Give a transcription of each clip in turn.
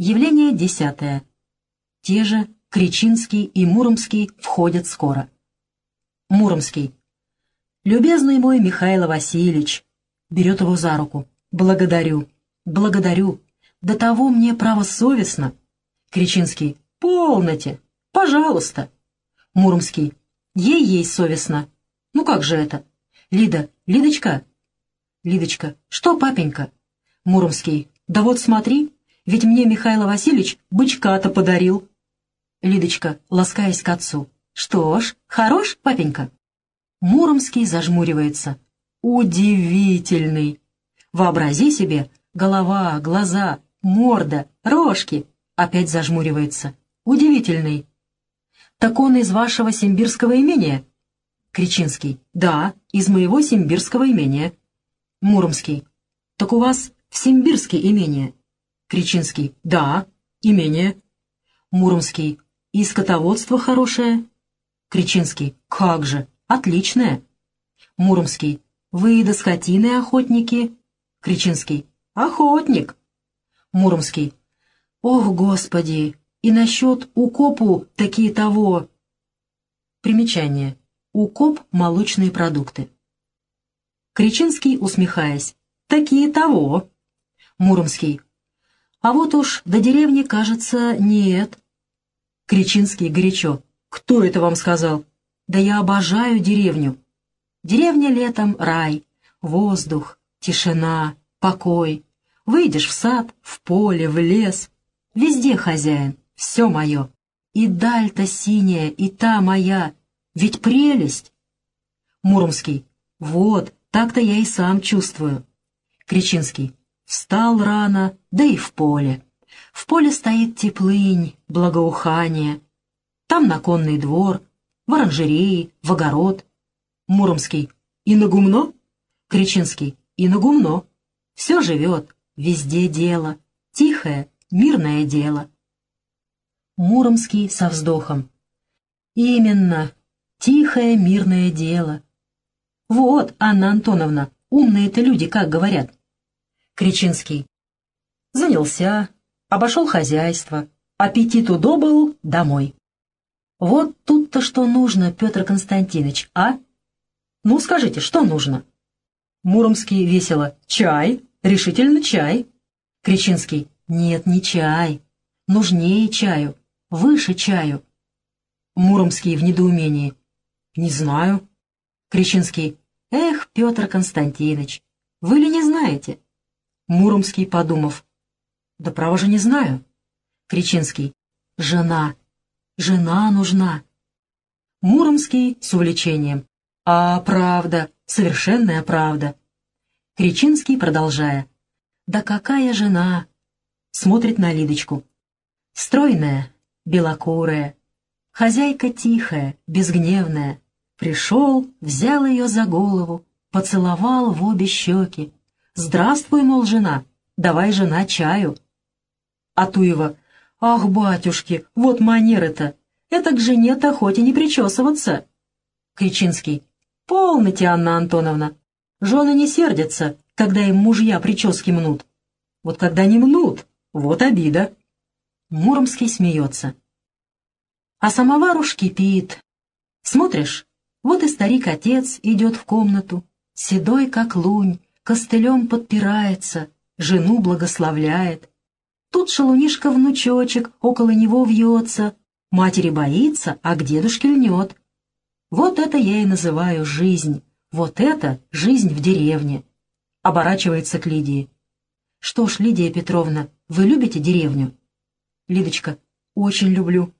Явление десятое. Те же Кричинский и Муромский входят скоро. Муромский. «Любезный мой Михаил Васильевич!» Берет его за руку. «Благодарю, благодарю. До того мне право совестно». Кричинский. «Полноте! Пожалуйста!» Муромский. «Ей-ей совестно. Ну как же это?» «Лида, Лидочка?» Лидочка. «Что, папенька?» Муромский. «Да вот смотри, ведь мне Михаил Васильевич бычка-то подарил». Лидочка, ласкаясь к отцу. «Что ж, хорош, папенька?» Муромский зажмуривается. «Удивительный! Вообрази себе, голова, глаза, морда, рожки!» Опять зажмуривается. «Удивительный!» «Так он из вашего симбирского имения?» Кричинский. «Да, из моего симбирского имения». Муромский. «Так у вас в Симбирске имение?» Кричинский. «Да, имение». Муромский. «И скотоводство хорошее?» Кричинский. «Как же, отличное». Муромский. «Вы до скотины охотники?» Кричинский. «Охотник». Муромский. «Ох, Господи! И насчет укопу такие того...» Примечание. Укоп — молочные продукты. Кричинский, усмехаясь. «Такие того». Муромский. А вот уж до деревни, кажется, нет. Кричинский горячо. Кто это вам сказал? Да я обожаю деревню. Деревня летом — рай, воздух, тишина, покой. Выйдешь в сад, в поле, в лес. Везде хозяин, все мое. И даль-то синяя, и та моя. Ведь прелесть. Муромский. Вот, так-то я и сам чувствую. Кричинский. Встал рано, да и в поле. В поле стоит теплынь, благоухание. Там наконный двор, в оранжереи, в огород. Муромский. И на гумно? Кричинский. И на гумно. Все живет, везде дело. Тихое, мирное дело. Муромский со вздохом. Именно, тихое мирное дело. Вот, Анна Антоновна, умные-то люди как говорят. Кричинский. Занялся, обошел хозяйство, аппетит удобыл, домой. Вот тут-то что нужно, Петр Константинович, а? Ну, скажите, что нужно? Муромский весело. Чай, решительно чай. Кричинский. Нет, не чай. Нужнее чаю, выше чаю. Муромский в недоумении. Не знаю. Кричинский. Эх, Петр Константинович, вы ли не знаете? Муромский, подумав. «Да право же не знаю». Кричинский. «Жена. Жена нужна». Муромский с увлечением. «А правда, совершенная правда». Кричинский, продолжая. «Да какая жена?» Смотрит на Лидочку. Стройная, белокурая, хозяйка тихая, безгневная. Пришел, взял ее за голову, поцеловал в обе щеки, «Здравствуй, мол, жена, давай, жена, чаю». Атуева, «Ах, батюшки, вот манеры-то, это к жене-то хоть и не причесываться». Кричинский, «Полноте, Анна Антоновна, жены не сердятся, когда им мужья прически мнут. Вот когда не мнут, вот обида». Муромский смеется. А самовар уж кипит. Смотришь, вот и старик-отец идет в комнату, седой как лунь, костылем подпирается, жену благословляет. Тут шалунишка-внучочек около него вьется, матери боится, а к дедушке льнет. Вот это я и называю жизнь, вот это жизнь в деревне. Оборачивается к Лидии. Что ж, Лидия Петровна, вы любите деревню? Лидочка, очень люблю.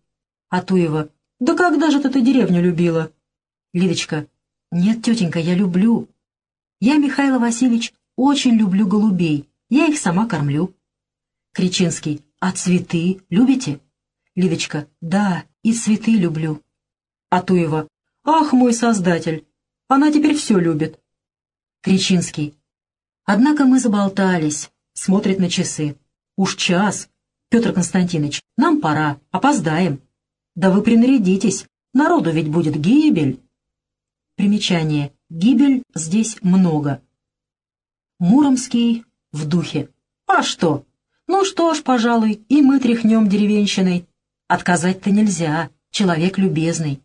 Атуева, да когда же ты эту деревню любила? Лидочка, нет, тетенька, я люблю, я, Михаил Васильевич, очень люблю голубей. Я их сама кормлю. Кричинский. А цветы любите? Лидочка. Да, и цветы люблю. Атуева. Ах, мой создатель! Она теперь все любит. Кричинский. Однако мы заболтались. Смотрит на часы. Уж час. Петр Константинович, нам пора, опоздаем. Да вы принарядитесь, народу ведь будет гибель. Примечание. Гибель здесь много. Муромский в духе. А что? Ну что ж, пожалуй, и мы тряхнем деревенщиной. Отказать-то нельзя, человек любезный.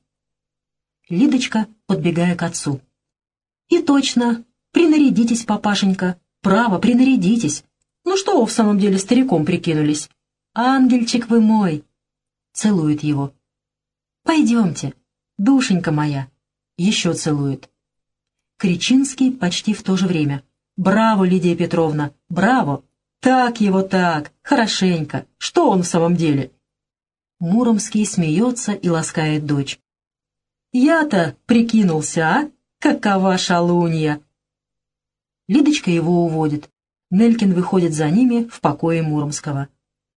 Лидочка, подбегая к отцу. И точно, принарядитесь, папашенька, право, принарядитесь. Ну что вы в самом деле стариком прикинулись? Ангельчик вы мой! Целует его. Пойдемте, душенька моя. Еще целует. Кричинский почти в то же время. «Браво, Лидия Петровна! Браво! Так его так! Хорошенько! Что он в самом деле?» Муромский смеется и ласкает дочь. «Я-то прикинулся, а? Какова шалунья!» Лидочка его уводит. Нелькин выходит за ними в покое Муромского.